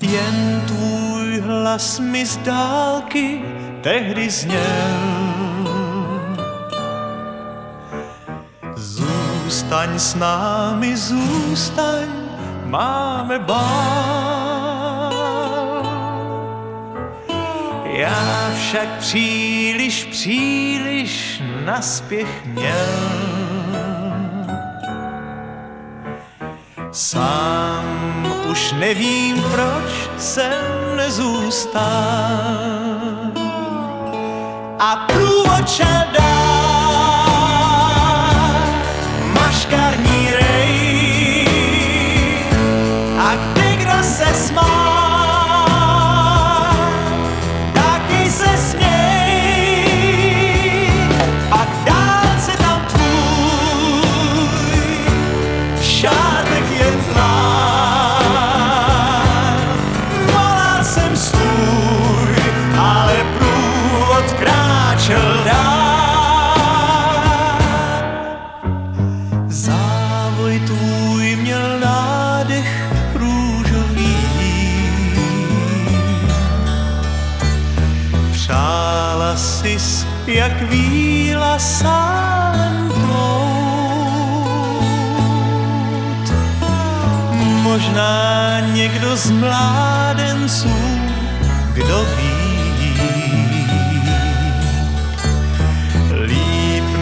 Jen tvůj hlas mi z dálky tehdy zněl. Zůstaň s námi, zůstaň, máme bál. Já však příliš, příliš naspěch měl. Sám už nevím, proč jsem nezůstal. A průvodčel dál, dál. Závoj tvůj měl nádech růžový. Přála sis, jak víla sám plout. Možná někdo z mládenců, kdo ví,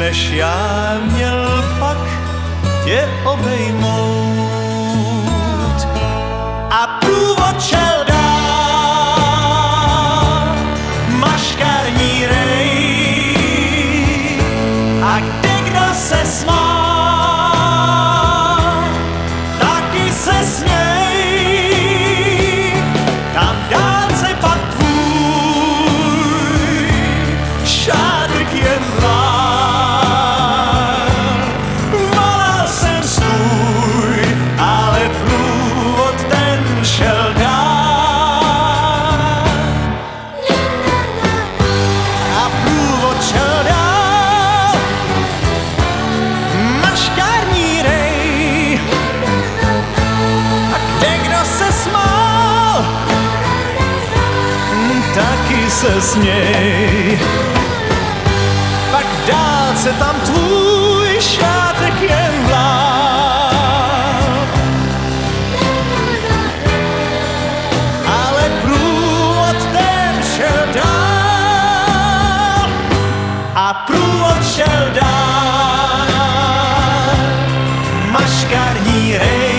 než já měl pak tě obejmout. se směj. Pak dálce tam tvůj šátek jen vlá. Ale průvod ten šel dál a průvod šel dál. Maškarní rej